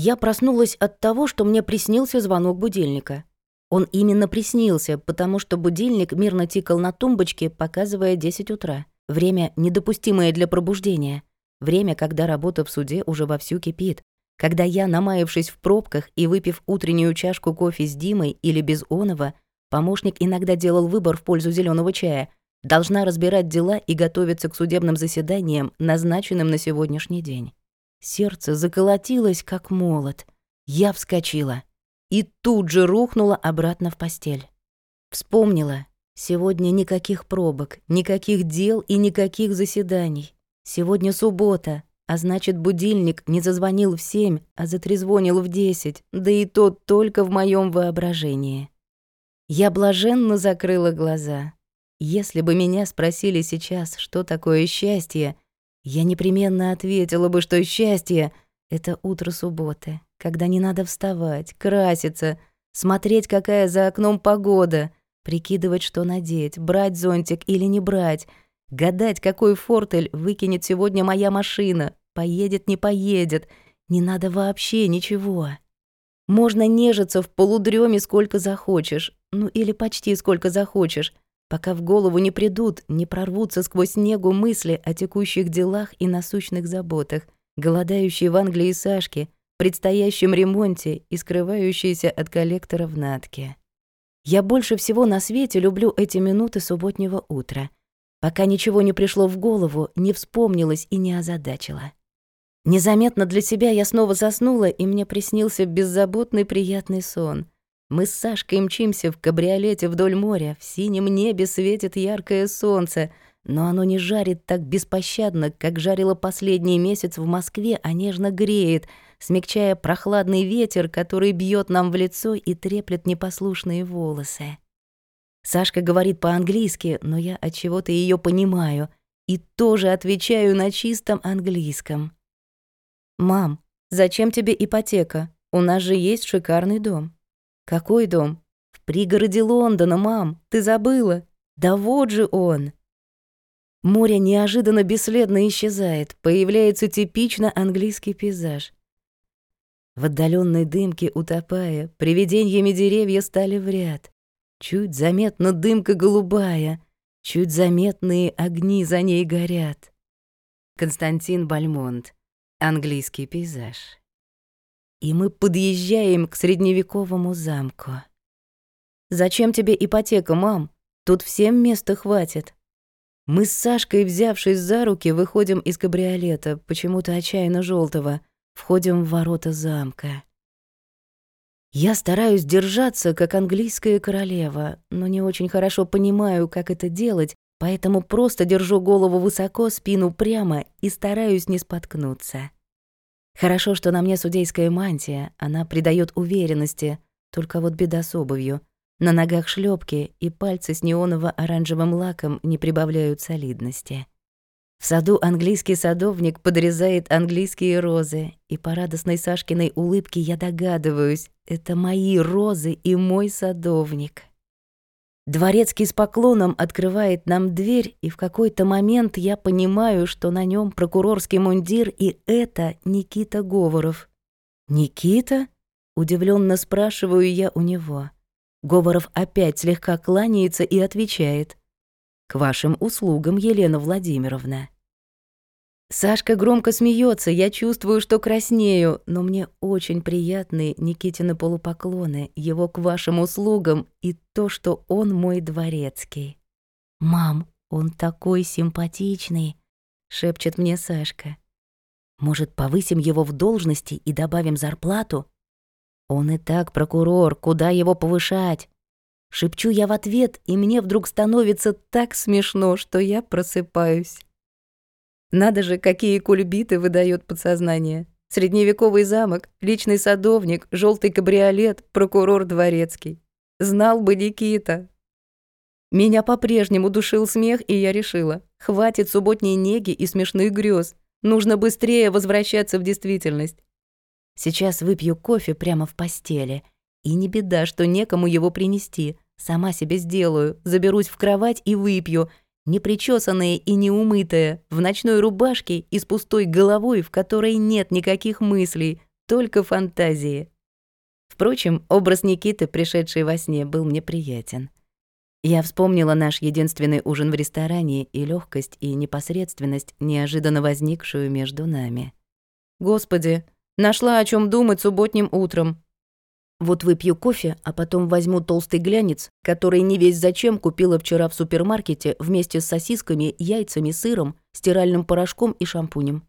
Я проснулась от того, что мне приснился звонок будильника. Он именно приснился, потому что будильник мирно тикал на тумбочке, показывая 10 утра. Время, недопустимое для пробуждения. Время, когда работа в суде уже вовсю кипит. Когда я, намаявшись в пробках и выпив утреннюю чашку кофе с Димой или без Онова, помощник иногда делал выбор в пользу зеленого чая, должна разбирать дела и готовиться к судебным заседаниям, назначенным на сегодняшний день. Сердце заколотилось, как молот. Я вскочила и тут же рухнула обратно в постель. Вспомнила. Сегодня никаких пробок, никаких дел и никаких заседаний. Сегодня суббота, а значит, будильник не зазвонил в семь, а затрезвонил в десять, да и то только в моем воображении. Я блаженно закрыла глаза. Если бы меня спросили сейчас, что такое счастье, я непременно ответила бы, что счастье — это утро субботы, когда не надо вставать, краситься, смотреть, какая за окном погода, прикидывать, что надеть, брать зонтик или не брать, гадать, какой фортель выкинет сегодня моя машина, поедет, не поедет, не надо вообще ничего. Можно нежиться в полудреме сколько захочешь, ну или почти сколько захочешь, пока в голову не придут, не прорвутся сквозь снегу мысли о текущих делах и насущных заботах, голодающей в Англии Сашке, предстоящем ремонте и скрывающейся от коллектора в натке. Я больше всего на свете люблю эти минуты субботнего утра, пока ничего не пришло в голову, не вспомнилось и не озадачило. Незаметно для себя я снова заснула, и мне приснился беззаботный приятный сон — мы с Сашкой мчимся в кабриолете вдоль моря, в синем небе светит яркое солнце, но оно не жарит так беспощадно, как жарило последний месяц в Москве, а нежно греет, смягчая прохладный ветер, который бьет нам в лицо и треплет непослушные волосы. Сашка говорит по-английски, но я от чего-то ее понимаю и тоже отвечаю на чистом английском. «Мам, зачем тебе ипотека? У нас же есть шикарный дом». «Какой дом?» «В пригороде Лондона, мам, ты забыла?» «Да вот же он!» Море неожиданно бесследно исчезает, появляется типично английский пейзаж. В отдаленной дымке утопая, привидениями деревья стали в ряд. Чуть заметно дымка голубая, чуть заметные огни за ней горят. Константин Бальмонт. Английский пейзаж и мы подъезжаем к средневековому замку. «Зачем тебе ипотека, мам? Тут всем места хватит». Мы с Сашкой, взявшись за руки, выходим из кабриолета, почему-то отчаянно желтого, входим в ворота замка. Я стараюсь держаться, как английская королева, но не очень хорошо понимаю, как это делать, поэтому просто держу голову высоко, спину прямо и стараюсь не споткнуться. Хорошо, что на мне судейская мантия, она придает уверенности, только вот беда с обувью. На ногах шлепки и пальцы с неоново-оранжевым лаком не прибавляют солидности. В саду английский садовник подрезает английские розы, и по радостной Сашкиной улыбке я догадываюсь, это мои розы и мой садовник. Дворецкий с поклоном открывает нам дверь, и в какой-то момент я понимаю, что на нем прокурорский мундир, и это Никита Говоров. «Никита?» — удивленно спрашиваю я у него. Говоров опять слегка кланяется и отвечает. «К вашим услугам, Елена Владимировна». Сашка громко смеется, я чувствую, что краснею, но мне очень приятны Никитины полупоклоны, его к вашим услугам и то, что он мой дворецкий. «Мам, он такой симпатичный», — шепчет мне Сашка. «Может, повысим его в должности и добавим зарплату?» «Он и так прокурор, куда его повышать?» Шепчу я в ответ, и мне вдруг становится так смешно, что я просыпаюсь. Надо же, какие кульбиты выдает подсознание. Средневековый замок, личный садовник, желтый кабриолет, прокурор дворецкий. Знал бы Никита. Меня по-прежнему душил смех, и я решила, хватит субботней неги и смешных грез. Нужно быстрее возвращаться в действительность. Сейчас выпью кофе прямо в постели. И не беда, что некому его принести. Сама себе сделаю, заберусь в кровать и выпью — непричесанная и неумытая, в ночной рубашке и с пустой головой, в которой нет никаких мыслей, только фантазии. Впрочем, образ Никиты, пришедший во сне, был мне приятен. Я вспомнила наш единственный ужин в ресторане и легкость и непосредственность, неожиданно возникшую между нами. Господи, нашла о чем думать субботним утром. Вот выпью кофе, а потом возьму толстый глянец, который не весь зачем купила вчера в супермаркете вместе с сосисками, яйцами, сыром, стиральным порошком и шампунем.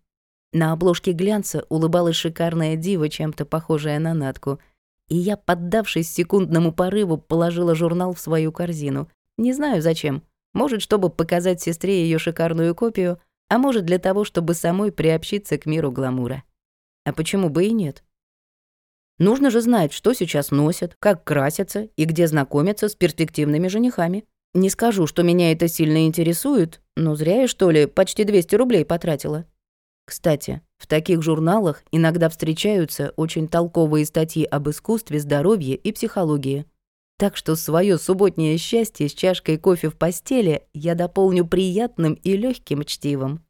На обложке глянца улыбалась шикарная дива, чем-то похожая на Натку, и я, поддавшись секундному порыву, положила журнал в свою корзину. Не знаю зачем. Может, чтобы показать сестре ее шикарную копию, а может, для того, чтобы самой приобщиться к миру гламура. А почему бы и нет? Нужно же знать, что сейчас носят, как красятся и где знакомятся с перспективными женихами. Не скажу, что меня это сильно интересует, но зря я, что ли, почти 200 рублей потратила. Кстати, в таких журналах иногда встречаются очень толковые статьи об искусстве, здоровье и психологии. Так что свое субботнее счастье с чашкой кофе в постели я дополню приятным и легким чтивом.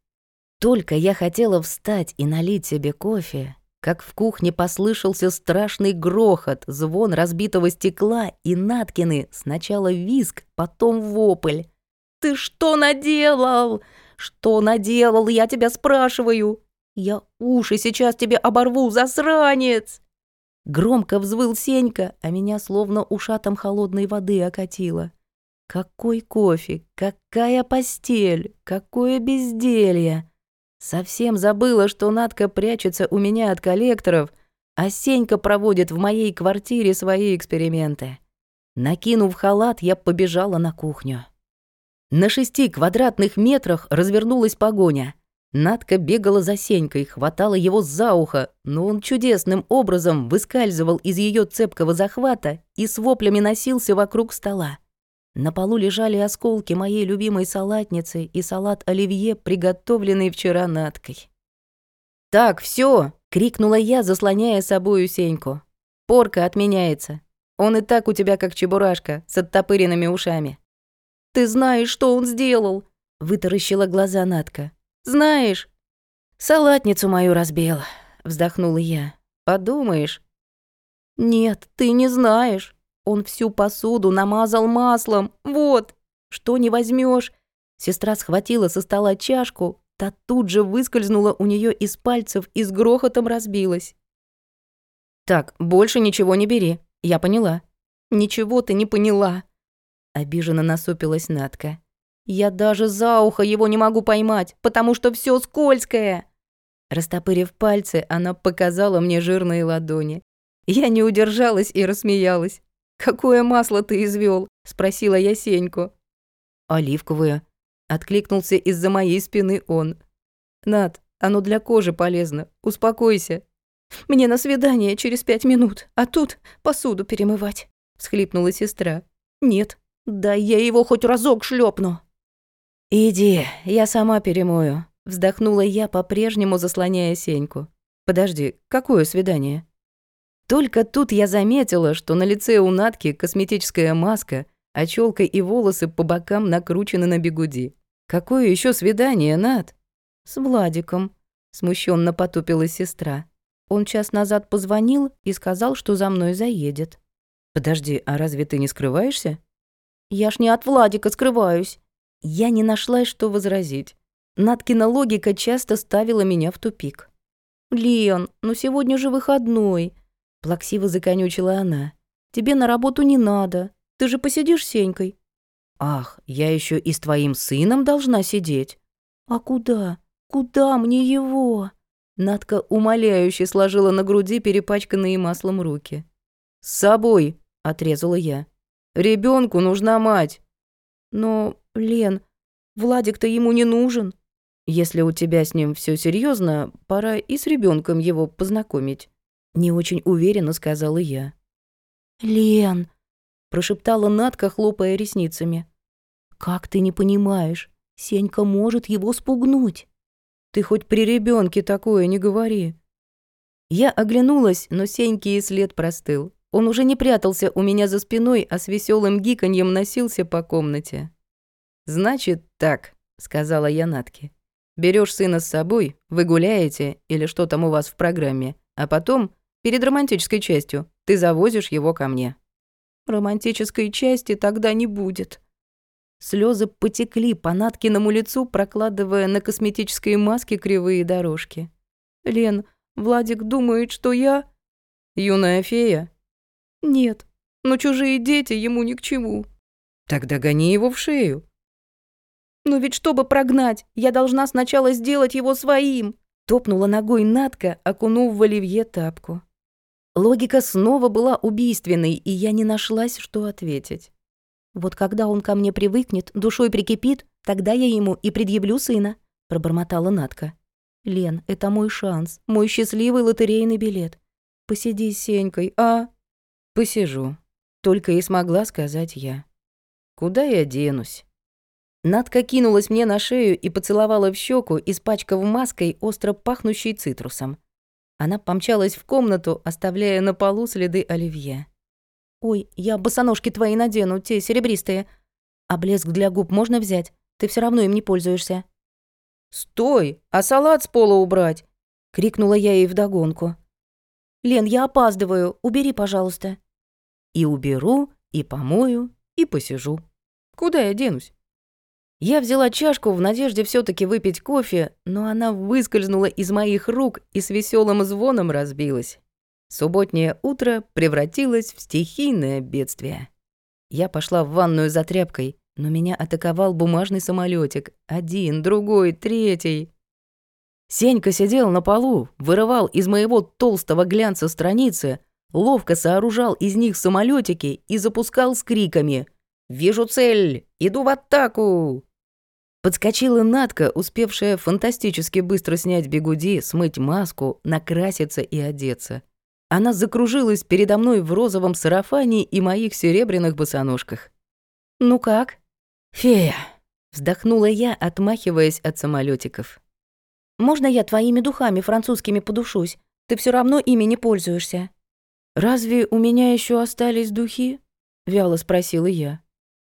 Только я хотела встать и налить себе кофе, как в кухне послышался страшный грохот, звон разбитого стекла и Наткины, сначала визг, потом вопль. «Ты что наделал? Что наделал, я тебя спрашиваю? Я уши сейчас тебе оборву, засранец!» Громко взвыл Сенька, а меня словно ушатом холодной воды окатило. Какой кофе, какая постель, какое безделье! Совсем забыла, что Надка прячется у меня от коллекторов, а Сенька проводит в моей квартире свои эксперименты. Накинув халат, я побежала на кухню. На шести квадратных метрах развернулась погоня. Надка бегала за Сенькой, хватала его за ухо, но он чудесным образом выскальзывал из ее цепкого захвата и с воплями носился вокруг стола. На полу лежали осколки моей любимой салатницы и салат оливье, приготовленный вчера Надкой. «Так, все! крикнула я, заслоняя собою Сеньку. «Порка отменяется. Он и так у тебя как чебурашка, с оттопыренными ушами. Ты знаешь, что он сделал?» — вытаращила глаза Натка. «Знаешь?» «Салатницу мою разбил», — вздохнула я. «Подумаешь». «Нет, ты не знаешь. Он всю посуду намазал маслом. Вот, что не возьмешь. Сестра схватила со стола чашку, та тут же выскользнула у нее из пальцев и с грохотом разбилась. «Так, больше ничего не бери, я поняла». «Ничего ты не поняла», Обиженно насупилась Натка. «Я даже за ухо его не могу поймать, потому что все скользкое!» Растопырив пальцы, она показала мне жирные ладони. Я не удержалась и рассмеялась. «Какое масло ты извел? спросила я Сеньку. «Оливковое», — откликнулся из-за моей спины он. «Над, оно для кожи полезно, успокойся». «Мне на свидание через пять минут, а тут посуду перемывать», — всхлипнула сестра. «Нет, да я его хоть разок шлепну. «Иди, я сама перемою», — вздохнула я, по-прежнему заслоняя Сеньку. «Подожди, какое свидание?» Только тут я заметила, что на лице у Натки косметическая маска, а челка и волосы по бокам накручены на бегуди. «Какое еще свидание, Нат?» «С Владиком», — смущенно потупилась сестра. Он час назад позвонил и сказал, что за мной заедет. «Подожди, а разве ты не скрываешься?» Я ж не от Владика скрываюсь. Я не нашла, что возразить. Наткина логика часто ставила меня в тупик. «Лен, ну сегодня же выходной», — плаксиво законючила она. «Тебе на работу не надо. Ты же посидишь с Сенькой». «Ах, я еще и с твоим сыном должна сидеть». «А куда? Куда мне его?» Надка умоляюще сложила на груди перепачканные маслом руки. «С собой», — отрезала я. Ребенку нужна мать. Но, Лен, Владик-то ему не нужен. Если у тебя с ним все серьезно, пора и с ребенком его познакомить. Не очень уверенно сказала я. Лен, прошептала Натка, хлопая ресницами. Как ты не понимаешь? Сенька может его спугнуть. Ты хоть при ребенке такое не говори. Я оглянулась, но Сеньки и след простыл. Он уже не прятался у меня за спиной, а с веселым гиканьем носился по комнате. «Значит так», — сказала я Натке. Берешь сына с собой, вы гуляете или что там у вас в программе, а потом Перед романтической частью ты завозишь его ко мне. Романтической части тогда не будет. Слезы потекли по Наткиному лицу, прокладывая на косметической маске кривые дорожки. «Лен, Владик думает, что я...» «Юная фея?» «Нет, но чужие дети ему ни к чему». «Тогда гони его в шею». «Но ведь чтобы прогнать, я должна сначала сделать его своим», топнула ногой Натка, окунув в оливье тапку. Логика снова была убийственной, и я не нашлась, что ответить. Вот когда он ко мне привыкнет, душой прикипит, тогда я ему и предъявлю сына, пробормотала Натка. Лен, это мой шанс, мой счастливый лотерейный билет. Посиди с Сенькой, а? Посижу. Только и смогла сказать я. Куда я денусь? Надка кинулась мне на шею и поцеловала в щеку, испачкав маской, остро пахнущей цитрусом. Она помчалась в комнату, оставляя на полу следы оливье. «Ой, я босоножки твои надену, те серебристые. А блеск для губ можно взять? Ты все равно им не пользуешься». «Стой! А салат с пола убрать!» — крикнула я ей вдогонку. «Лен, я опаздываю. Убери, пожалуйста». «И уберу, и помою, и посижу. Куда я денусь?» Я взяла чашку в надежде все таки выпить кофе, но она выскользнула из моих рук и с веселым звоном разбилась. Субботнее утро превратилось в стихийное бедствие. Я пошла в ванную за тряпкой, но меня атаковал бумажный самолетик. Один, другой, третий. Сенька сидел на полу, вырывал из моего толстого глянца страницы, ловко сооружал из них самолетики и запускал с криками «Вижу цель! Иду в атаку!» Подскочила Натка, успевшая фантастически быстро снять бегуди, смыть маску, накраситься и одеться. Она закружилась передо мной в розовом сарафане и моих серебряных босоножках. «Ну как?» «Фея!» — вздохнула я, отмахиваясь от самолетиков. «Можно я твоими духами французскими подушусь? Ты все равно ими не пользуешься». «Разве у меня еще остались духи?» — вяло спросила я.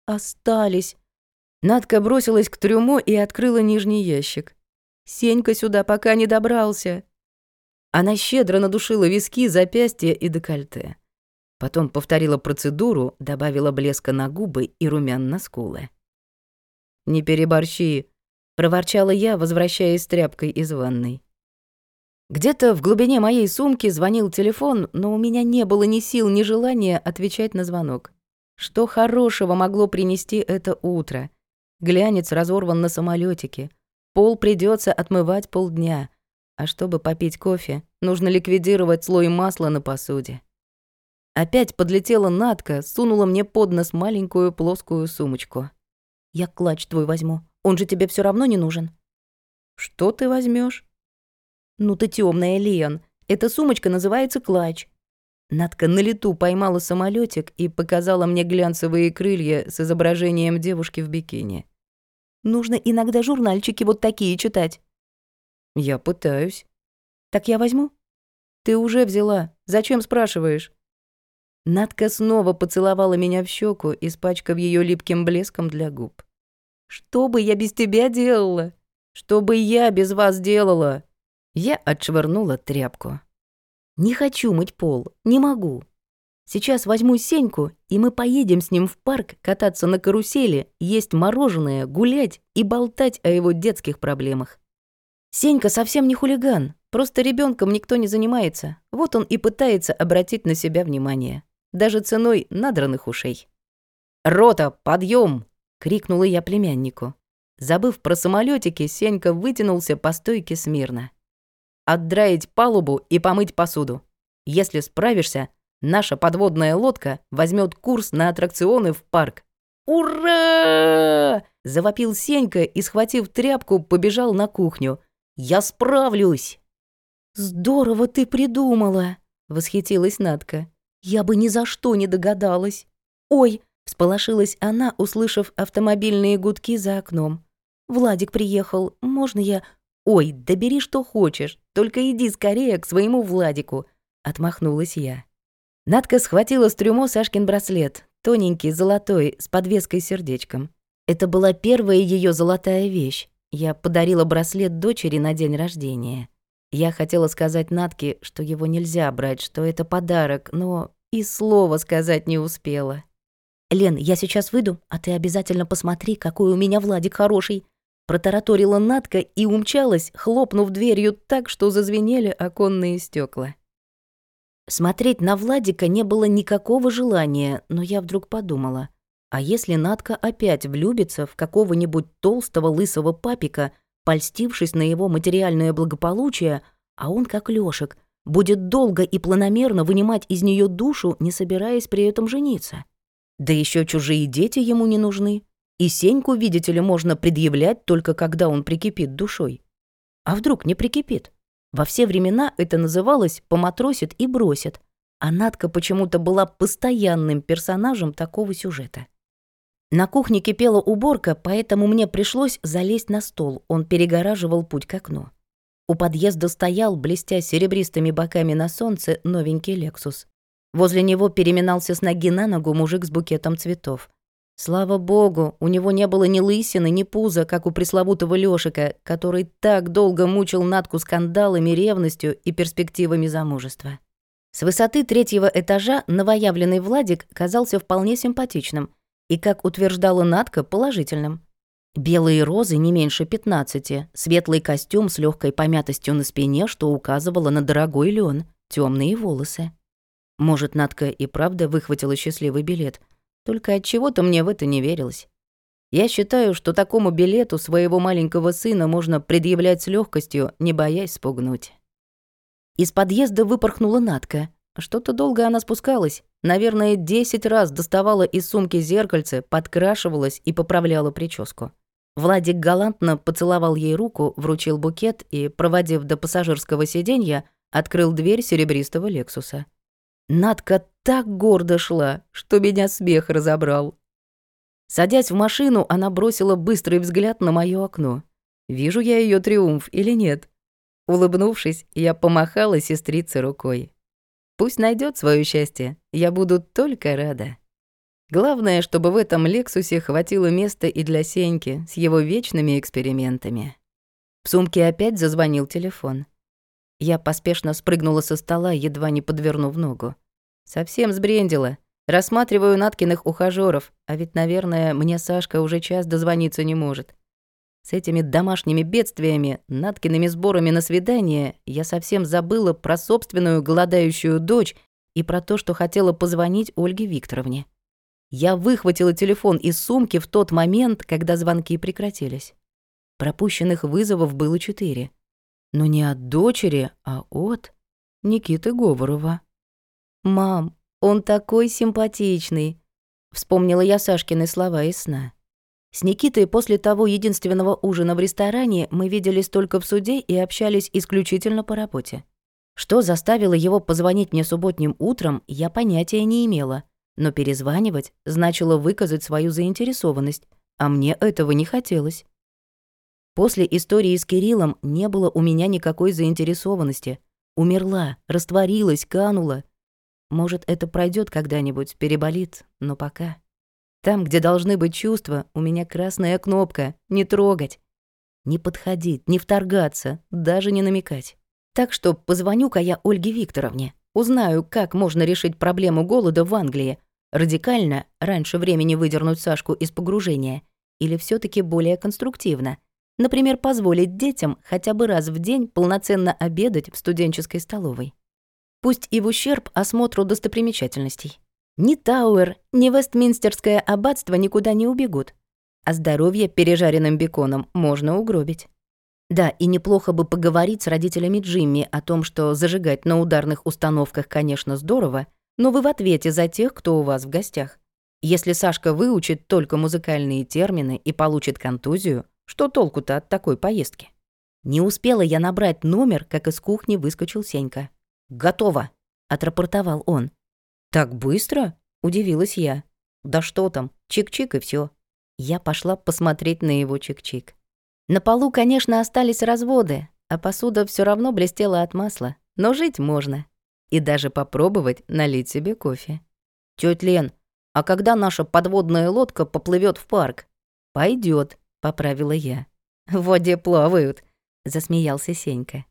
«Остались», Надка бросилась к трюму и открыла нижний ящик. «Сенька сюда пока не добрался». Она щедро надушила виски, запястья и декольте. Потом повторила процедуру, добавила блеска на губы и румян на скулы. «Не переборщи», — проворчала я, возвращаясь с тряпкой из ванной. Где-то в глубине моей сумки звонил телефон, но у меня не было ни сил, ни желания отвечать на звонок. Что хорошего могло принести это утро — Глянец разорван на самолетике. Пол придется отмывать полдня. А чтобы попить кофе, нужно ликвидировать слой масла на посуде. Опять подлетела Натка, сунула мне под нос маленькую плоскую сумочку. «Я клатч твой возьму. Он же тебе все равно не нужен». «Что ты возьмешь? «Ну ты темная, Лен. Эта сумочка называется клатч. Надка на лету поймала самолетик и показала мне глянцевые крылья с изображением девушки в бикини. Нужно иногда журнальчики вот такие читать. Я пытаюсь. Так я возьму? Ты уже взяла. Зачем спрашиваешь? Надка снова поцеловала меня в щеку, испачкав ее липким блеском для губ. Что бы я без тебя делала? Что бы я без вас делала? Я отшвырнула тряпку. Не хочу мыть пол, не могу. Сейчас возьму Сеньку, и мы поедем с ним в парк кататься на карусели, есть мороженое, гулять и болтать о его детских проблемах. Сенька совсем не хулиган, просто ребенком никто не занимается. Вот он и пытается обратить на себя внимание, даже ценой надранных ушей. «Рота, подъем! крикнула я племяннику. Забыв про самолетики, Сенька вытянулся по стойке смирно. «Отдраить палубу и помыть посуду. Если справишься, Наша подводная лодка возьмет курс на аттракционы в парк. «Ура!» – завопил Сенька и, схватив тряпку, побежал на кухню. «Я справлюсь!» «Здорово ты придумала!» – восхитилась Надка. «Я бы ни за что не догадалась!» «Ой!» – всполошилась она, услышав автомобильные гудки за окном. «Владик приехал. Можно я...» «Ой, да бери что хочешь, только иди скорее к своему Владику!» – отмахнулась я. Надка схватила с трюмо Сашкин браслет, тоненький, золотой, с подвеской сердечком. Это была первая ее золотая вещь. Я подарила браслет дочери на день рождения. Я хотела сказать Натке, что его нельзя брать, что это подарок, но и слова сказать не успела. «Лен, я сейчас выйду, а ты обязательно посмотри, какой у меня Владик хороший», протараторила Натка и умчалась, хлопнув дверью так, что зазвенели оконные стекла. Смотреть на Владика не было никакого желания, но я вдруг подумала, а если Натка опять влюбится в какого-нибудь толстого лысого папика, польстившись на его материальное благополучие, а он, как Лёшек, будет долго и планомерно вынимать из нее душу, не собираясь при этом жениться. Да еще чужие дети ему не нужны. И Сеньку, видите ли, можно предъявлять только когда он прикипит душой. А вдруг не прикипит? Во все времена это называлось «поматросит и бросит», а Надка почему-то была постоянным персонажем такого сюжета. На кухне кипела уборка, поэтому мне пришлось залезть на стол, он перегораживал путь к окну. У подъезда стоял, блестя серебристыми боками на солнце, новенький «Лексус». Возле него переминался с ноги на ногу мужик с букетом цветов. Слава богу, у него не было ни лысины, ни пуза, как у пресловутого Лёшика, который так долго мучил Натку скандалами, ревностью и перспективами замужества. С высоты третьего этажа новоявленный Владик казался вполне симпатичным — и, как утверждала Натка, положительным. Белые розы не меньше 15, светлый костюм с легкой помятостью на спине, что указывало на дорогой лен, темные волосы. Может, Натка и правда выхватила счастливый билет, только от чего-то мне в это не верилось. Я считаю, что такому билету своего маленького сына можно предъявлять с легкостью, не боясь спугнуть. Из подъезда выпорхнула Натка. Что-то долго она спускалась, Наверное, десять раз доставала из сумки зеркальце, подкрашивалась и поправляла прическу. Владик галантно поцеловал ей руку, вручил букет и, проводив до пассажирского сиденья, открыл дверь серебристого «Лексуса». Надка так гордо шла, что меня смех разобрал. Садясь в машину, она бросила быстрый взгляд на моё окно. Вижу я её триумф или нет? Улыбнувшись, я помахала сестрице рукой. Пусть найдет свое счастье, я буду только рада. Главное, чтобы в этом Лексусе хватило места и для Сеньки с его вечными экспериментами. В сумке опять зазвонил телефон. Я поспешно спрыгнула со стола, едва не подвернув ногу. Совсем сбрендила. Рассматриваю Наткиных ухажёров, а ведь, наверное, мне Сашка уже час дозвониться не может. С этими домашними бедствиями, Наткиными сборами на свидание я совсем забыла про собственную голодающую дочь и про то, что хотела позвонить Ольге Викторовне. Я выхватила телефон из сумки в тот момент, когда звонки прекратились. Пропущенных вызовов было четыре. Но не от дочери, а от Никиты Говорова. «Мам, он такой симпатичный», — вспомнила я Сашкины слова из сна. С Никитой после того единственного ужина в ресторане мы виделись только в суде и общались исключительно по работе. Что заставило его позвонить мне субботним утром, я понятия не имела, но перезванивать значило выказать свою заинтересованность, а мне этого не хотелось. После истории с Кириллом не было у меня никакой заинтересованности. Умерла, растворилась, канула. Может, это пройдет когда-нибудь, переболит, но пока... Там, где должны быть чувства, у меня красная кнопка «Не трогать». Не подходить, не вторгаться, даже не намекать. Так что позвоню-ка я Ольге Викторовне, узнаю, как можно решить проблему голода в Англии, радикально, раньше времени выдернуть Сашку из погружения, или все таки более конструктивно. Например, позволить детям хотя бы раз в день полноценно обедать в студенческой столовой. Пусть и в ущерб осмотру достопримечательностей. Ни Тауэр, ни Вестминстерское аббатство никуда не убегут. А здоровье пережаренным беконом можно угробить. Да, и неплохо бы поговорить с родителями Джимми о том, что зажигать на ударных установках, конечно, здорово, но вы в ответе за тех, кто у вас в гостях. Если Сашка выучит только музыкальные термины и получит контузию, что толку-то от такой поездки? Не успела я набрать номер, как из кухни выскочил Сенька. «Готово», — отрапортовал он. «Так быстро?» — удивилась я. «Да что там, чик-чик и все. Я пошла посмотреть на его чик-чик. На полу, конечно, остались разводы, а посуда все равно блестела от масла, но жить можно. И даже попробовать налить себе кофе. «Тёть Лен, а когда наша подводная лодка поплывет в парк?» Пойдет, поправила я. «В воде плавают», — засмеялся Сенька.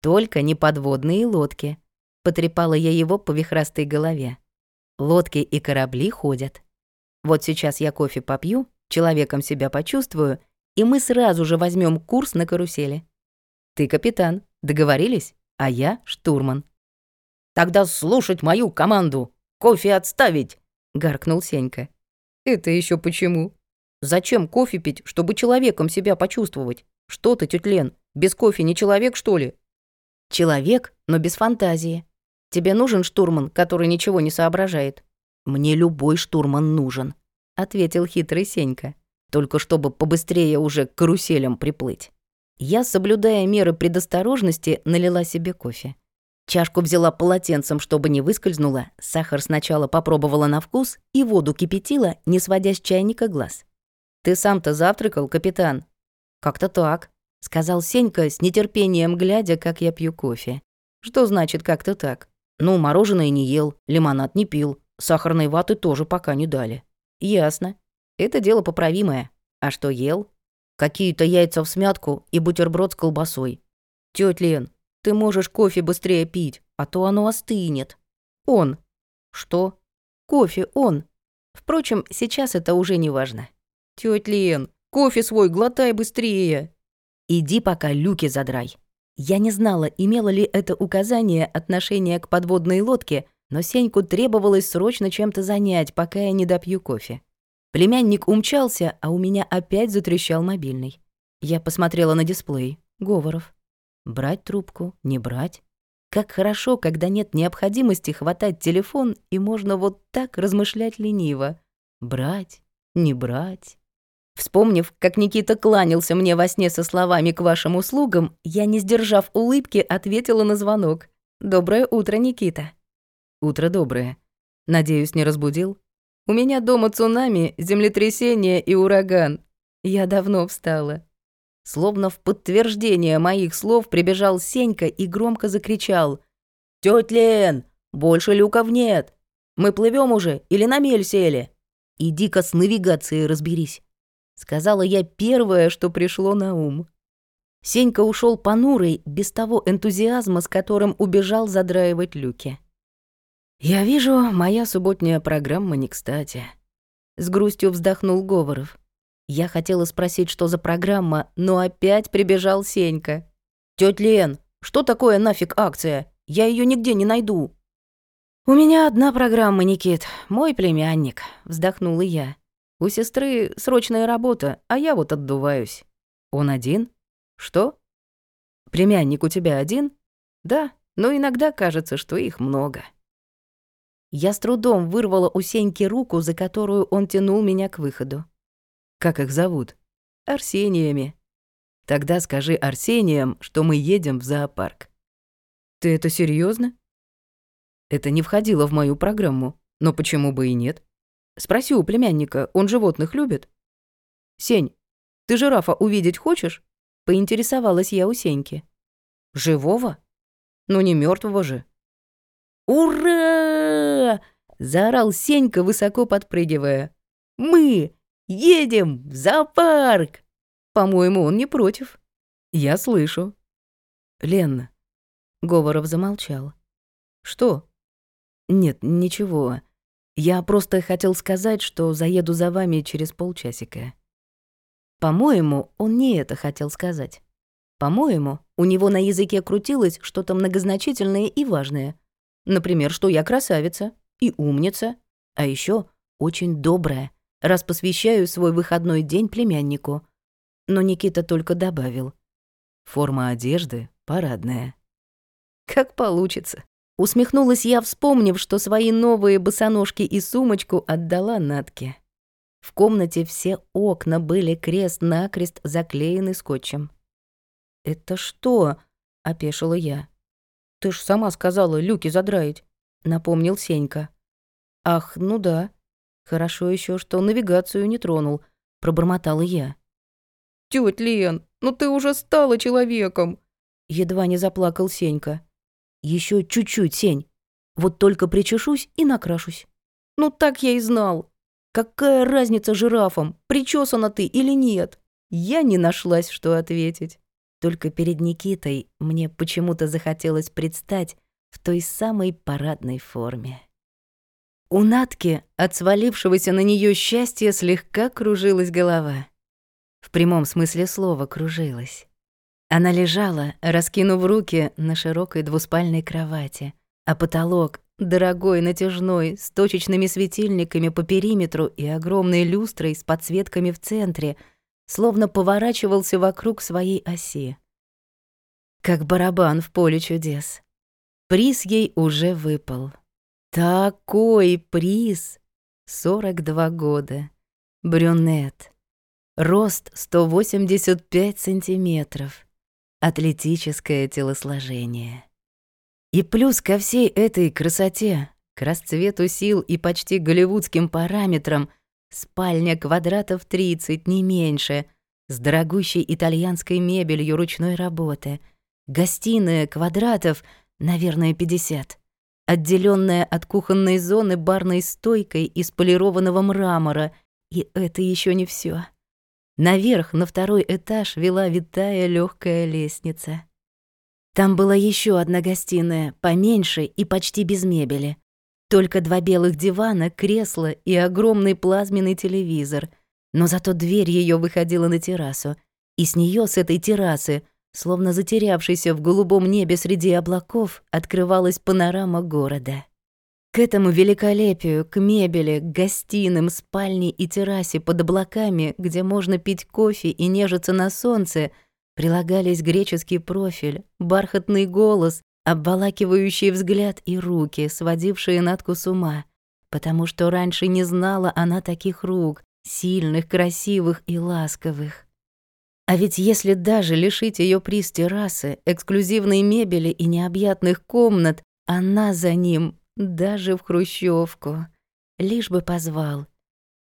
Только не подводные лодки. Потрепала я его по вихрастой голове. Лодки и корабли ходят. Вот сейчас я кофе попью, человеком себя почувствую, и мы сразу же возьмем курс на карусели. Ты капитан, договорились? А я штурман. Тогда слушать мою команду. Кофе отставить, гаркнул Сенька. Это еще почему? Зачем кофе пить, чтобы человеком себя почувствовать? Что ты, тётя Лен, без кофе не человек, что ли? Человек, но без фантазии. Тебе нужен штурман, который ничего не соображает? Мне любой штурман нужен, ответил хитрый Сенька. Только чтобы побыстрее уже к каруселям приплыть. Я, соблюдая меры предосторожности, налила себе кофе. Чашку взяла полотенцем, чтобы не выскользнула, сахар сначала попробовала на вкус и воду кипятила, не сводя с чайника глаз. «Ты сам-то завтракал, капитан?» «Как-то так», — сказал Сенька с нетерпением, глядя, как я пью кофе. «Что значит как-то так?» «Ну, мороженое не ел, лимонад не пил, сахарной ваты тоже пока не дали». «Ясно. Это дело поправимое. А что ел?» «Какие-то яйца в смятку и бутерброд с колбасой». «Тётя Лен, ты можешь кофе быстрее пить, а то оно остынет». «Он». «Что?» «Кофе он». Впрочем, сейчас это уже не важно. «Тётя Лен, кофе свой глотай быстрее!» «Иди пока люки задрай». Я не знала, имело ли это указание отношение к подводной лодке, но Сеньку требовалось срочно чем-то занять, пока я не допью кофе. Племянник умчался, а у меня опять затрещал мобильный. Я посмотрела на дисплей. Говоров. Брать трубку, не брать. Как хорошо, когда нет необходимости хватать телефон, и можно вот так размышлять лениво. Брать, не брать. Вспомнив, как Никита кланялся мне во сне со словами «к вашим услугам», я, не сдержав улыбки, ответила на звонок. «Доброе утро, Никита». «Утро доброе. Надеюсь, не разбудил?» «У меня дома цунами, землетрясение и ураган. Я давно встала». Словно в подтверждение моих слов прибежал Сенька и громко закричал. «Тётя Лен, больше люков нет. Мы плывем уже или на мель сели? Иди-ка с навигацией разберись» сказала я первое, что пришло на ум. Сенька ушел понурый, без того энтузиазма, с которым убежал задраивать люки. «Я вижу, моя субботняя программа не кстати», — с грустью вздохнул Говоров. Я хотела спросить, что за программа, но опять прибежал Сенька. «Тётя Лен, что такое нафиг акция? Я ее нигде не найду». «У меня одна программа, Никит, мой племянник», — вздохнула я. У сестры срочная работа, а я вот отдуваюсь. Он один? Что? Племянник у тебя один? Да, но иногда кажется, что их много. Я с трудом вырвала у Сеньки руку, за которую он тянул меня к выходу. Как их зовут? Арсениями. Тогда скажи Арсениям, что мы едем в зоопарк. Ты это серьезно? Это не входило в мою программу, но почему бы и нет? Спроси у племянника, он животных любит? Сень, ты жирафа увидеть хочешь? Поинтересовалась я у Сеньки. Живого? Ну не мертвого же. Ура! Заорал Сенька, высоко подпрыгивая. Мы едем в зоопарк! По-моему, он не против. Я слышу. Ленна. Говоров замолчал. Что? Нет, ничего. Я просто хотел сказать, что заеду за вами через полчасика. По-моему, он не это хотел сказать. По-моему, у него на языке крутилось что-то многозначительное и важное. Например, что я красавица и умница, а еще очень добрая, раз посвящаю свой выходной день племяннику. Но Никита только добавил. Форма одежды парадная. Как получится. Усмехнулась я, вспомнив, что свои новые босоножки и сумочку отдала Натке. В комнате все окна были крест-накрест заклеены скотчем. «Это что?» — опешила я. «Ты ж сама сказала люки задраить», — напомнил Сенька. «Ах, ну да. Хорошо еще, что навигацию не тронул», — пробормотала я. «Тётя Лен, ну ты уже стала человеком!» Едва не заплакал Сенька. Еще чуть-чуть, Сень. Вот только причешусь и накрашусь. Ну так я и знал. Какая разница жирафам, причесана ты или нет? Я не нашлась, что ответить. Только перед Никитой мне почему-то захотелось предстать в той самой парадной форме. У Натки от свалившегося на нее счастья слегка кружилась голова. В прямом смысле слова кружилась. Она лежала, раскинув руки на широкой двуспальной кровати, а потолок, дорогой, натяжной, с точечными светильниками по периметру и огромной люстрой с подсветками в центре, словно поворачивался вокруг своей оси. Как барабан в поле чудес. Приз ей уже выпал. Такой приз! 42 года. Брюнет. Рост 185 сантиметров. Атлетическое телосложение. И плюс ко всей этой красоте, к расцвету сил и почти голливудским параметрам, спальня квадратов 30, не меньше, с дорогущей итальянской мебелью ручной работы, гостиная квадратов, наверное, 50 отделенная от кухонной зоны барной стойкой из полированного мрамора. И это еще не все. Наверх, на второй этаж, вела витая легкая лестница. Там была еще одна гостиная, поменьше и почти без мебели. Только два белых дивана, кресло и огромный плазменный телевизор. Но зато дверь ее выходила на террасу. И с нее, с этой террасы, Словно затерявшийся в голубом небе среди облаков, открывалась панорама города. К этому великолепию, к мебели, к гостиным, спальне и террасе под облаками, где можно пить кофе и нежиться на солнце, прилагались греческий профиль, бархатный голос, обволакивающий взгляд и руки, сводившие Натку с ума, потому что раньше не знала она таких рук, сильных, красивых и ласковых. А ведь если даже лишить ее приз террасы, эксклюзивной мебели и необъятных комнат, она за ним, даже в хрущевку, лишь бы позвал,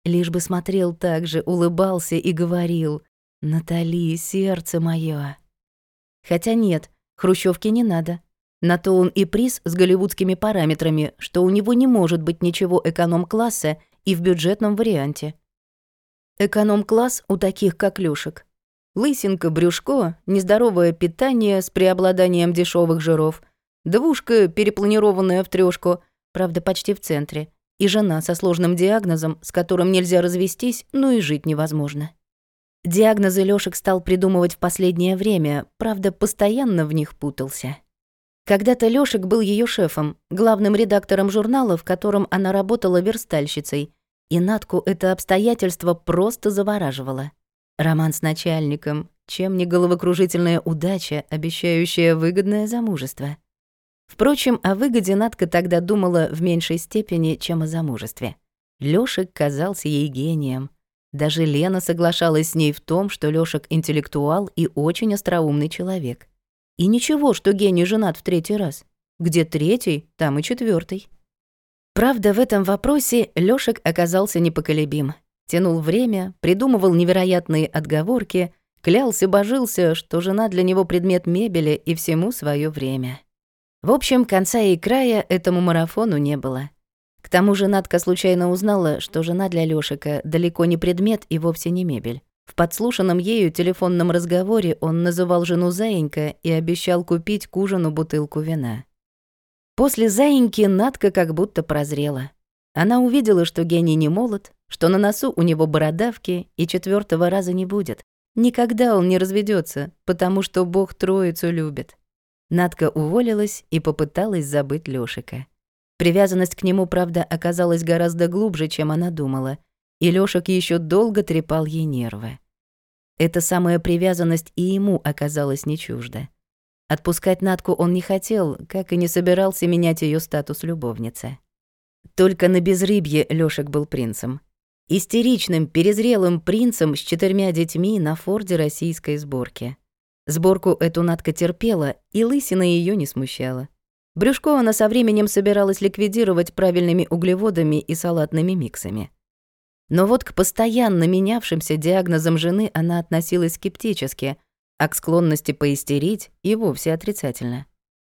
лишь бы смотрел так же, улыбался и говорил «Натали, сердце мое. Хотя нет, хрущевки не надо. На то он и приз с голливудскими параметрами, что у него не может быть ничего эконом-класса и в бюджетном варианте. Эконом-класс у таких, как Люшек. Лысинка, брюшко, нездоровое питание с преобладанием дешевых жиров, двушка, перепланированная в трёшку, правда, почти в центре, и жена со сложным диагнозом, с которым нельзя развестись, но и жить невозможно. Диагнозы Лёшек стал придумывать в последнее время, правда, постоянно в них путался. Когда-то Лёшек был её шефом, главным редактором журнала, в котором она работала верстальщицей, и Натку это обстоятельство просто завораживало. Роман с начальником, чем не головокружительная удача, обещающая выгодное замужество. Впрочем, о выгоде Надка тогда думала в меньшей степени, чем о замужестве. Лёшек казался ей гением. Даже Лена соглашалась с ней в том, что Лёшек интеллектуал и очень остроумный человек. И ничего, что гений женат в третий раз. Где третий, там и четвертый. Правда, в этом вопросе Лёшек оказался непоколебим тянул время, придумывал невероятные отговорки, клялся-божился, что жена для него предмет мебели и всему свое время. В общем, конца и края этому марафону не было. К тому же Надка случайно узнала, что жена для Лёшика далеко не предмет и вовсе не мебель. В подслушанном ею телефонном разговоре он называл жену Заинька и обещал купить к ужину бутылку вина. После Заиньки Надка как будто прозрела. Она увидела, что гений не молод, что на носу у него бородавки и четвертого раза не будет. Никогда он не разведется, потому что Бог Троицу любит. Надка уволилась и попыталась забыть Лёшика. Привязанность к нему, правда, оказалась гораздо глубже, чем она думала, и Лёшик еще долго трепал ей нервы. Эта самая привязанность и ему оказалась не чужда. Отпускать Натку он не хотел, как и не собирался менять ее статус любовницы. Только на безрыбье Лёшек был принцем. Истеричным, перезрелым принцем с четырьмя детьми на форде российской сборки. Сборку эту Надка терпела, и лысина ее не смущала. Брюшко она со временем собиралась ликвидировать правильными углеводами и салатными миксами. Но вот к постоянно менявшимся диагнозам жены она относилась скептически, а к склонности поистерить и вовсе отрицательно.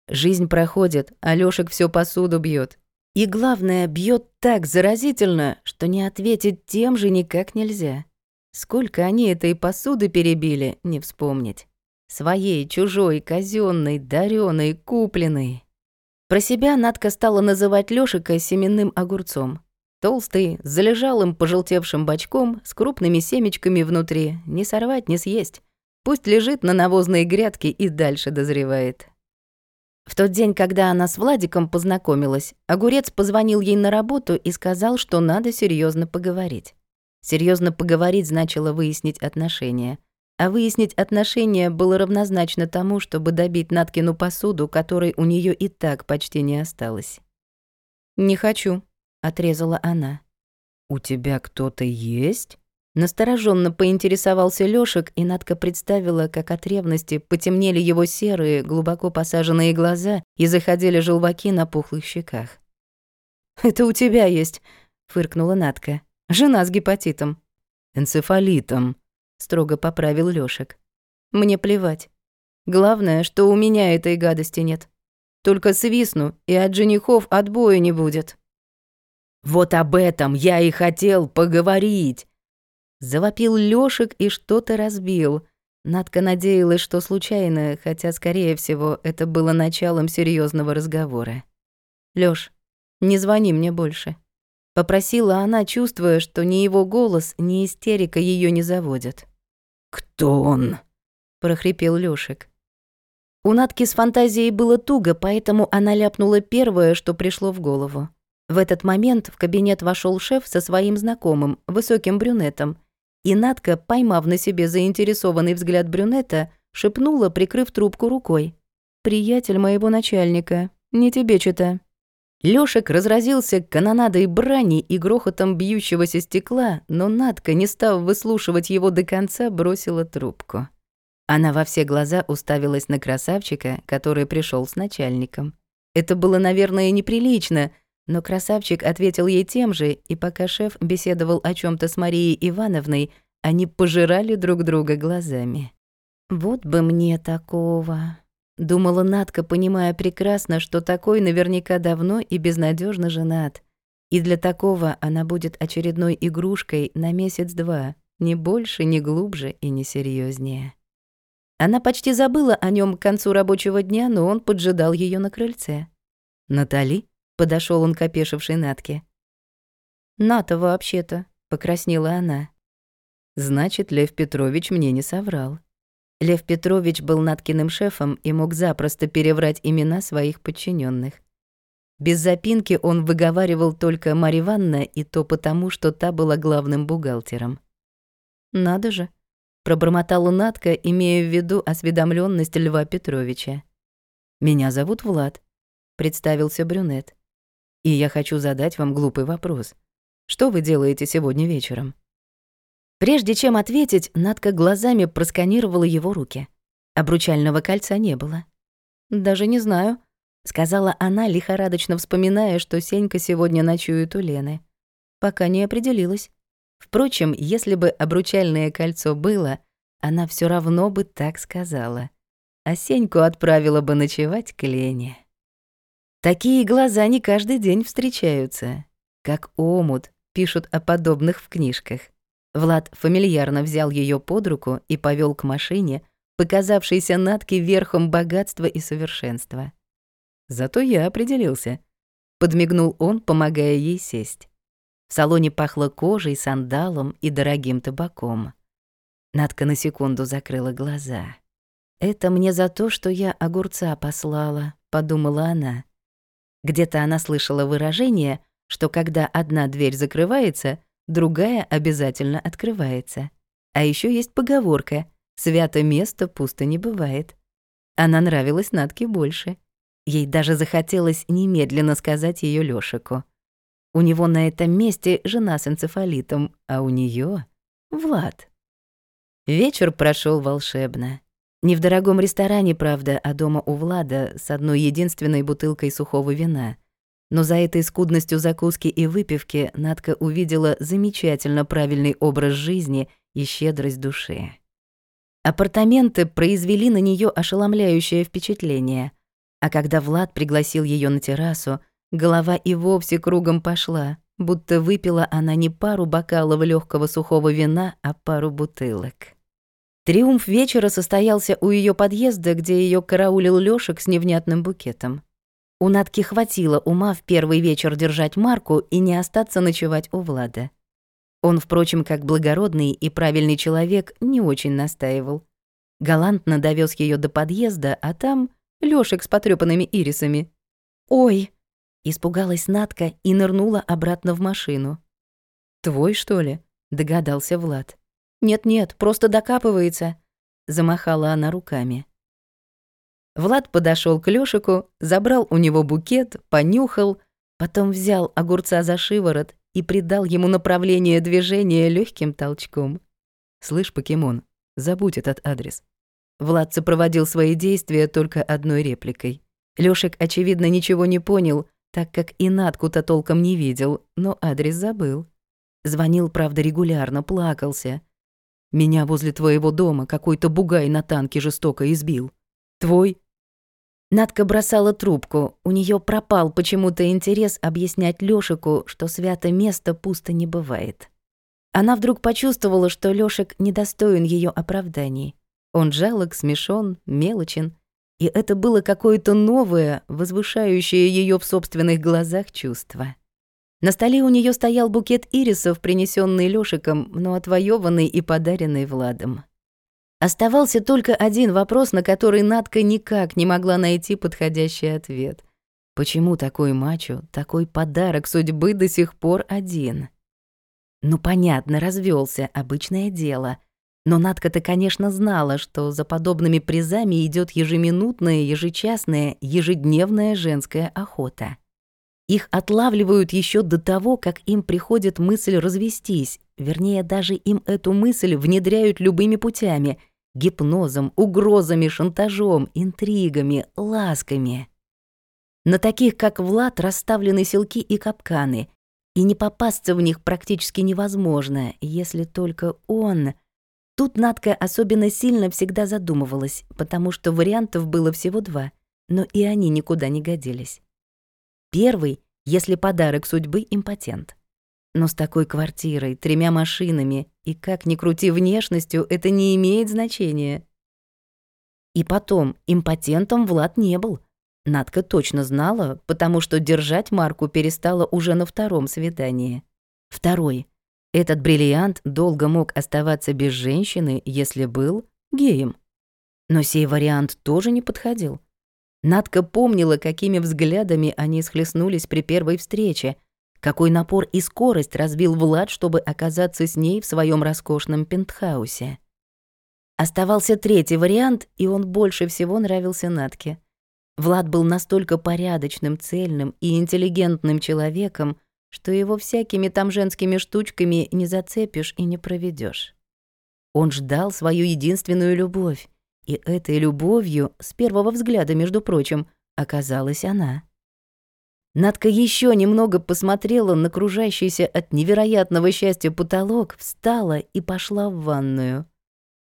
Жизнь проходит, а Лёшек всё посуду бьет, и главное, бьет так заразительно, что не ответить тем же никак нельзя. Сколько они этой посуды перебили, не вспомнить. Своей, чужой, казенной, дарёной, купленной. Про себя Надка стала называть Лёшика семенным огурцом. Толстый, с залежалым пожелтевшим бочком, с крупными семечками внутри, не сорвать, не съесть. Пусть лежит на навозной грядке и дальше дозревает. В тот день, когда она с Владиком познакомилась, Огурец позвонил ей на работу и сказал, что надо серьезно поговорить. Серьезно поговорить значило выяснить отношения. А выяснить отношения было равнозначно тому, чтобы добить Наткину посуду, которой у нее и так почти не осталось. «Не хочу», — отрезала она. «У тебя кто-то есть?» Настороженно поинтересовался Лёшек, и Надка представила, как от ревности потемнели его серые, глубоко посаженные глаза и заходили желваки на пухлых щеках. «Это у тебя есть», — фыркнула Надка. «Жена с гепатитом». «Энцефалитом», — строго поправил Лёшек. «Мне плевать. Главное, что у меня этой гадости нет. Только свистну, и от женихов отбоя не будет». «Вот об этом я и хотел поговорить», Завопил Лёшек и что-то разбил. Надка надеялась, что случайно, хотя, скорее всего, это было началом серьезного разговора. «Лёш, не звони мне больше», — попросила она, чувствуя, что ни его голос, ни истерика ее не заводят. «Кто он?» — прохрипел Лёшек. У Натки с фантазией было туго, поэтому она ляпнула первое, что пришло в голову. В этот момент в кабинет вошел шеф со своим знакомым, высоким брюнетом, и Надка, поймав на себе заинтересованный взгляд брюнета, шепнула, прикрыв трубку рукой. «Приятель моего начальника, не тебе чита». Лёшек разразился канонадой брани и грохотом бьющегося стекла, но Надка, не став выслушивать его до конца, бросила трубку. Она во все глаза уставилась на красавчика, который пришел с начальником. Это было, наверное, неприлично, но красавчик ответил ей тем же, и пока шеф беседовал о чем то с Марией Ивановной, они пожирали друг друга глазами. «Вот бы мне такого», — думала Надка, понимая прекрасно, что такой наверняка давно и безнадежно женат. И для такого она будет очередной игрушкой на месяц-два, ни больше, ни глубже и не серьезнее. Она почти забыла о нем к концу рабочего дня, но он поджидал ее на крыльце. «Натали?» Подошел он к опешившей Натке. «Ната вообще-то», — покраснела она. Значит, Лев Петрович мне не соврал. Лев Петрович был Наткиным шефом и мог запросто переврать имена своих подчиненных. Без запинки он выговаривал только Марья Ивановна, и то потому, что та была главным бухгалтером. «Надо же», — пробормотала Натка, имея в виду осведомленность Льва Петровича. «Меня зовут Влад», — представился брюнет. И я хочу задать вам глупый вопрос. Что вы делаете сегодня вечером?» Прежде чем ответить, Надка глазами просканировала его руки. Обручального кольца не было. «Даже не знаю», — сказала она, лихорадочно вспоминая, что Сенька сегодня ночует у Лены. «Пока не определилась. Впрочем, если бы обручальное кольцо было, она все равно бы так сказала. А Сеньку отправила бы ночевать к Лене». Такие глаза не каждый день встречаются. Как омут, пишут о подобных в книжках. Влад фамильярно взял ее под руку и повел к машине, показавшейся Натке верхом богатства и совершенства. Зато я определился. Подмигнул он, помогая ей сесть. В салоне пахло кожей, сандалом и дорогим табаком. Надка на секунду закрыла глаза. «Это мне за то, что я огурца послала», — подумала она. Где-то она слышала выражение, что когда одна дверь закрывается, другая обязательно открывается. А еще есть поговорка «свято место пусто не бывает». Она нравилась Натке больше. Ей даже захотелось немедленно сказать ее Лёшику. У него на этом месте жена с энцефалитом, а у нее Влад. Вечер прошел волшебно. Не в дорогом ресторане, правда, а дома у Влада с одной единственной бутылкой сухого вина. Но за этой скудностью закуски и выпивки Надка увидела замечательно правильный образ жизни и щедрость души. Апартаменты произвели на нее ошеломляющее впечатление. А когда Влад пригласил ее на террасу, голова и вовсе кругом пошла, будто выпила она не пару бокалов легкого сухого вина, а пару бутылок. Триумф вечера состоялся у ее подъезда, где ее караулил Лёшек с невнятным букетом. У Натки хватило ума в первый вечер держать марку и не остаться ночевать у Влада. Он, впрочем, как благородный и правильный человек, не очень настаивал. Галантно довез ее до подъезда, а там Лёшек с потрёпанными ирисами. «Ой!» — испугалась Натка и нырнула обратно в машину. «Твой, что ли?» — догадался Влад. «Нет-нет, просто докапывается», — замахала она руками. Влад подошел к Лёшику, забрал у него букет, понюхал, потом взял огурца за шиворот и придал ему направление движения легким толчком. «Слышь, покемон, забудь этот адрес». Влад сопроводил свои действия только одной репликой. Лёшек, очевидно, ничего не понял, так как и Натку-то толком не видел, но адрес забыл. Звонил, правда, регулярно, плакался. «Меня возле твоего дома какой-то бугай на танке жестоко избил. Твой?» Надка бросала трубку. У нее пропал почему-то интерес объяснять Лёшику, что свято место пусто не бывает. Она вдруг почувствовала, что Лёшик недостоин ее оправданий. Он жалок, смешон, мелочен, и это было какое-то новое, возвышающее ее в собственных глазах чувство. На столе у нее стоял букет ирисов, принесенный Лёшиком, но отвоеванный и подаренный Владом. Оставался только один вопрос, на который Надка никак не могла найти подходящий ответ. Почему такой мачо, такой подарок судьбы до сих пор один? Ну, понятно, развелся, обычное дело. Но Надка-то, конечно, знала, что за подобными призами идет ежеминутная, ежечасная, ежедневная женская охота. Их отлавливают еще до того, как им приходит мысль развестись, вернее, даже им эту мысль внедряют любыми путями — гипнозом, угрозами, шантажом, интригами, ласками. На таких, как Влад, расставлены селки и капканы, и не попасться в них практически невозможно, если только он... Тут Надка особенно сильно всегда задумывалась, потому что вариантов было всего два, но и они никуда не годились. Первый, если подарок судьбы импотент. Но с такой квартирой, тремя машинами и как ни крути внешностью, это не имеет значения. И потом, импотентом Влад не был. Надка точно знала, потому что держать марку перестала уже на втором свидании. Второй. Этот бриллиант долго мог оставаться без женщины, если был геем. Но сей вариант тоже не подходил. Надка помнила, какими взглядами они схлестнулись при первой встрече, какой напор и скорость развил Влад, чтобы оказаться с ней в своем роскошном пентхаусе. Оставался третий вариант, и он больше всего нравился Натке. Влад был настолько порядочным, цельным и интеллигентным человеком, что его всякими там женскими штучками не зацепишь и не проведешь. Он ждал свою единственную любовь, и этой любовью, с первого взгляда, между прочим, оказалась она. Надка еще немного посмотрела на кружащийся от невероятного счастья потолок, встала и пошла в ванную.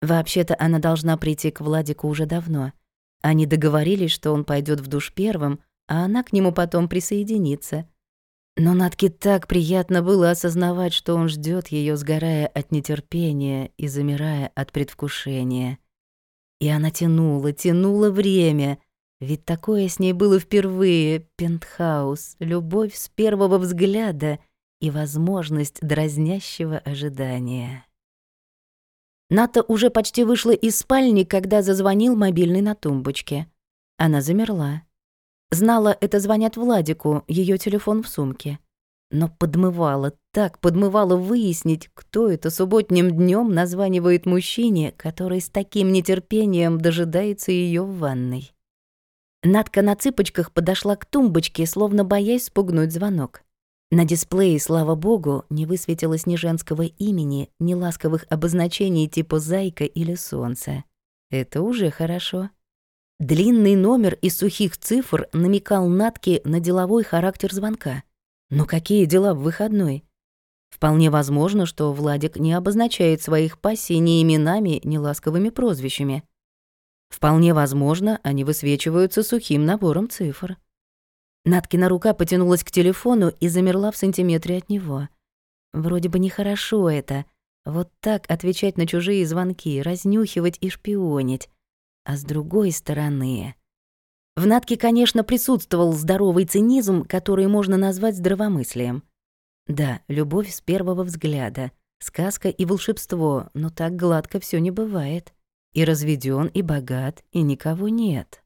Вообще-то она должна прийти к Владику уже давно. Они договорились, что он пойдет в душ первым, а она к нему потом присоединится. Но Натке так приятно было осознавать, что он ждет ее, сгорая от нетерпения и замирая от предвкушения. И она тянула, тянула время. Ведь такое с ней было впервые. Пентхаус, любовь с первого взгляда и возможность дразнящего ожидания. Ната уже почти вышла из спальни, когда зазвонил мобильный на тумбочке. Она замерла. Знала, это звонят Владику, ее телефон в сумке. Но подмывала, так подмывала выяснить, кто это субботним днем названивает мужчине, который с таким нетерпением дожидается ее в ванной. Надка на цыпочках подошла к тумбочке, словно боясь спугнуть звонок. На дисплее, слава богу, не высветилось ни женского имени, ни ласковых обозначений типа «зайка» или «солнце». Это уже хорошо. Длинный номер из сухих цифр намекал Натке на деловой характер звонка. Но какие дела в выходной? Вполне возможно, что Владик не обозначает своих пассий ни именами, ни ласковыми прозвищами. Вполне возможно, они высвечиваются сухим набором цифр. Наткина рука потянулась к телефону и замерла в сантиметре от него. Вроде бы нехорошо это. Вот так отвечать на чужие звонки, разнюхивать и шпионить. А с другой стороны... В Натке, конечно, присутствовал здоровый цинизм, который можно назвать здравомыслием. Да, любовь с первого взгляда, сказка и волшебство, но так гладко все не бывает. И разведен, и богат, и никого нет.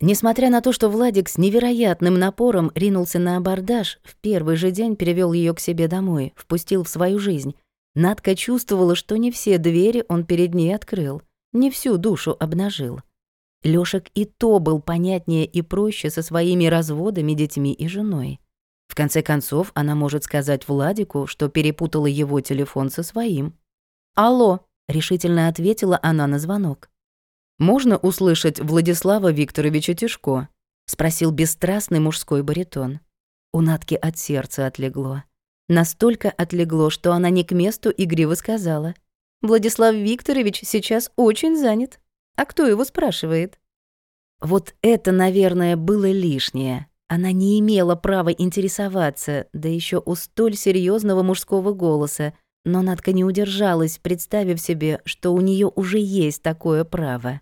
Несмотря на то, что Владик с невероятным напором ринулся на абордаж, в первый же день перевел ее к себе домой, впустил в свою жизнь. Надка чувствовала, что не все двери он перед ней открыл, не всю душу обнажил. Лёшек и то был понятнее и проще со своими разводами, детьми и женой. В конце концов, она может сказать Владику, что перепутала его телефон со своим. «Алло», — решительно ответила она на звонок. «Можно услышать Владислава Викторовича Тишко?» — спросил бесстрастный мужской баритон. У Натки от сердца отлегло. Настолько отлегло, что она не к месту игриво сказала. «Владислав Викторович сейчас очень занят. А кто его спрашивает?» Вот это, наверное, было лишнее. Она не имела права интересоваться, да еще у столь серьезного мужского голоса, но Надка не удержалась, представив себе, что у нее уже есть такое право.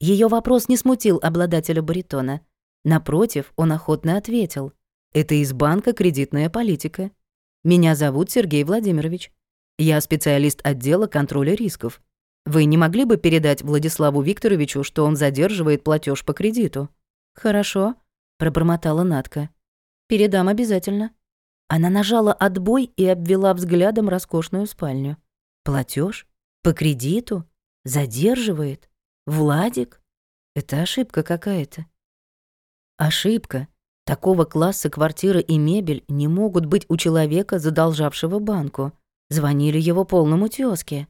Ее вопрос не смутил обладателя баритона. Напротив, он охотно ответил. «Это из банка кредитная политика. Меня зовут Сергей Владимирович. Я специалист отдела контроля рисков. Вы не могли бы передать Владиславу Викторовичу, что он задерживает платеж по кредиту?» «Хорошо», — пробормотала Натка. «Передам обязательно». Она нажала отбой и обвела взглядом роскошную спальню. Платеж По кредиту? Задерживает? Владик? Это ошибка какая-то. Ошибка. Такого класса квартира и мебель не могут быть у человека, задолжавшего банку. Звонили его полному тёзке.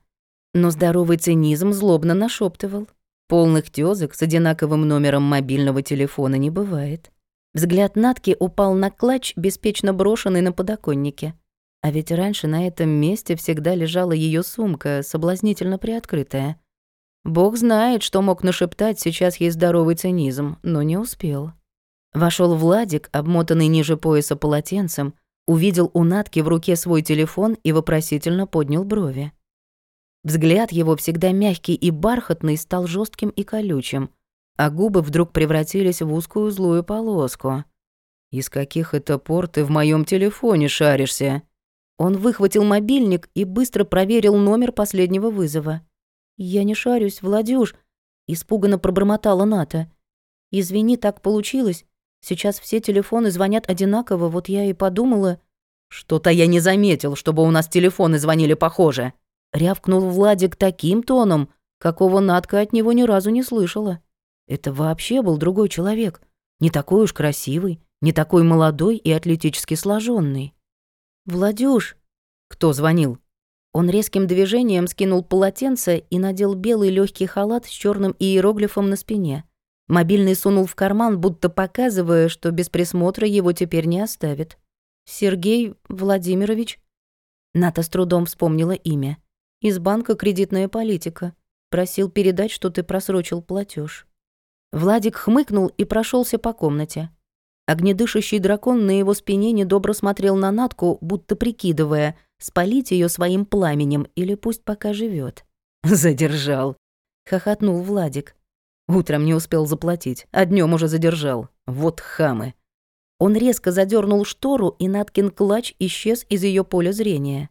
Но здоровый цинизм злобно нашептывал. Полных тёзок с одинаковым номером мобильного телефона не бывает. Взгляд Натки упал на клатч, беспечно брошенный на подоконнике. А ведь раньше на этом месте всегда лежала её сумка, соблазнительно приоткрытая. Бог знает, что мог нашептать сейчас ей здоровый цинизм, но не успел. Вошел Владик, обмотанный ниже пояса полотенцем, увидел у Натки в руке свой телефон и вопросительно поднял брови. Взгляд его, всегда мягкий и бархатный, стал жестким и колючим, а губы вдруг превратились в узкую злую полоску. «Из каких это пор ты в моем телефоне шаришься?» Он выхватил мобильник и быстро проверил номер последнего вызова. «Я не шарюсь, Владюш», — испуганно пробормотала Ната. «Извини, так получилось. Сейчас все телефоны звонят одинаково, вот я и подумала...» «Что-то я не заметил, чтобы у нас телефоны звонили похоже», — рявкнул Владик таким тоном, какого Натка от него ни разу не слышала. Это вообще был другой человек, не такой уж красивый, не такой молодой и атлетически сложенный. «Владюш!» «Кто звонил?» Он резким движением скинул полотенце и надел белый легкий халат с черным иероглифом на спине. Мобильный сунул в карман, будто показывая, что без присмотра его теперь не оставит. «Сергей Владимирович?» Ната с трудом вспомнила имя. «Из банка кредитная политика. Просил передать, что ты просрочил платеж. Владик хмыкнул и прошелся по комнате. Огнедышащий дракон на его спине недобро смотрел на Натку, будто прикидывая, спалить ее своим пламенем или пусть пока живет. «Задержал», — хохотнул Владик. «Утром не успел заплатить, а днем уже задержал. Вот хамы». Он резко задернул штору, и Наткин клатч исчез из ее поля зрения.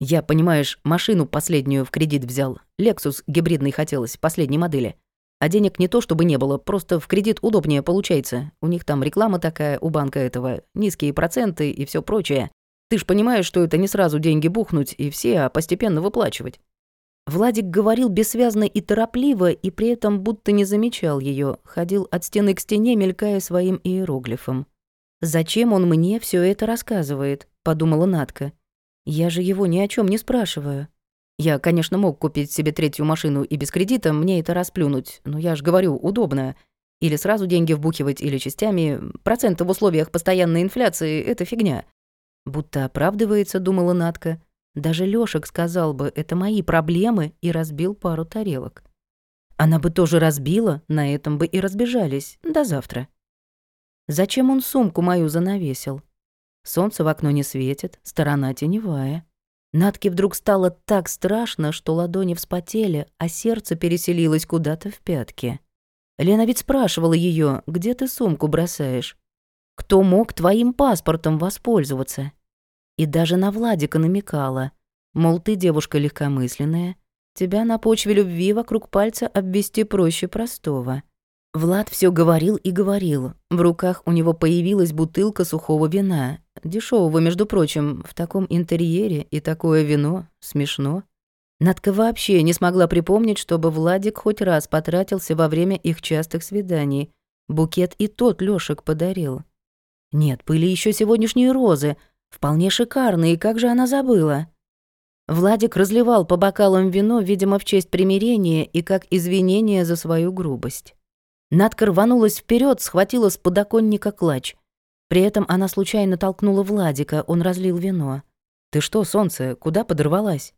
«Я, понимаешь, машину последнюю в кредит взял. Лексус гибридный хотелось, последней модели. А денег не то чтобы не было, просто в кредит удобнее получается. У них там реклама такая, у банка этого, низкие проценты и все прочее. Ты ж понимаешь, что это не сразу деньги бухнуть и все, а постепенно выплачивать. Владик говорил бессвязно и торопливо, и при этом будто не замечал ее, ходил от стены к стене, мелькая своим иероглифом. «Зачем он мне все это рассказывает?» — подумала Натка. «Я же его ни о чем не спрашиваю». Я, конечно, мог купить себе третью машину и без кредита, мне это расплюнуть, но я ж говорю, удобно. Или сразу деньги вбухивать, или частями. Проценты в условиях постоянной инфляции — это фигня. Будто оправдывается, думала Натка. Даже Лёшек сказал бы, это мои проблемы, и разбил пару тарелок. Она бы тоже разбила, на этом бы и разбежались. До завтра. Зачем он сумку мою занавесил? Солнце в окно не светит, сторона теневая. Натке вдруг стало так страшно, что ладони вспотели, а сердце переселилось куда-то в пятки. Лена ведь спрашивала ее, где ты сумку бросаешь? Кто мог твоим паспортом воспользоваться? И даже на Владика намекала, мол, ты девушка легкомысленная, тебя на почве любви вокруг пальца обвести проще простого. Влад все говорил и говорил. В руках у него появилась бутылка сухого вина. дешевого, между прочим, в таком интерьере и такое вино. Смешно. Надка вообще не смогла припомнить, чтобы Владик хоть раз потратился во время их частых свиданий. Букет и тот Лёшек подарил. Нет, были еще сегодняшние розы. Вполне шикарные, как же она забыла. Владик разливал по бокалам вино, видимо, в честь примирения и как извинение за свою грубость. Надка рванулась вперед, схватила с подоконника клатч. При этом она случайно толкнула Владика, он разлил вино. «Ты что, солнце, куда подорвалась?»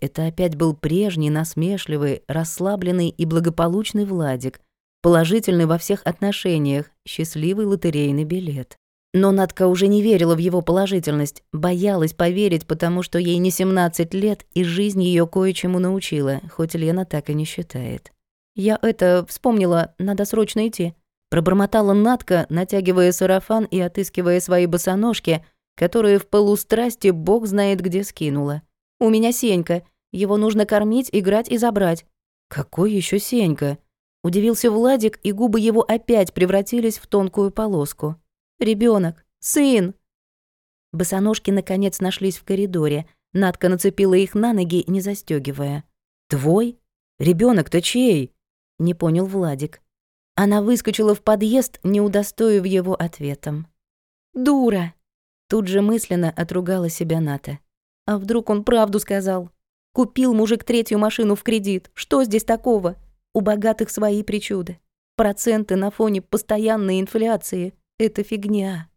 Это опять был прежний, насмешливый, расслабленный и благополучный Владик, положительный во всех отношениях, счастливый лотерейный билет. Но Надка уже не верила в его положительность, боялась поверить, потому что ей не 17 лет, и жизнь ее кое-чему научила, хоть Лена так и не считает. «Я это вспомнила, надо срочно идти». Пробормотала Натка, натягивая сарафан и отыскивая свои босоножки, которые в полустрасти бог знает где скинула. «У меня Сенька. Его нужно кормить, играть и забрать». «Какой еще Сенька?» Удивился Владик, и губы его опять превратились в тонкую полоску. Ребенок, сын!» Босоножки наконец нашлись в коридоре. Надка нацепила их на ноги, не застегивая. «Твой? ребенок то чей?» Не понял Владик. Она выскочила в подъезд, не удостоив его ответом. «Дура!» Тут же мысленно отругала себя Ната. А вдруг он правду сказал? Купил мужик третью машину в кредит. Что здесь такого? У богатых свои причуды. Проценты на фоне постоянной инфляции — это фигня.